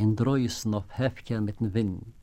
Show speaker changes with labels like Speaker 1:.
Speaker 1: in dreußen auf Hefke mit dem Wind.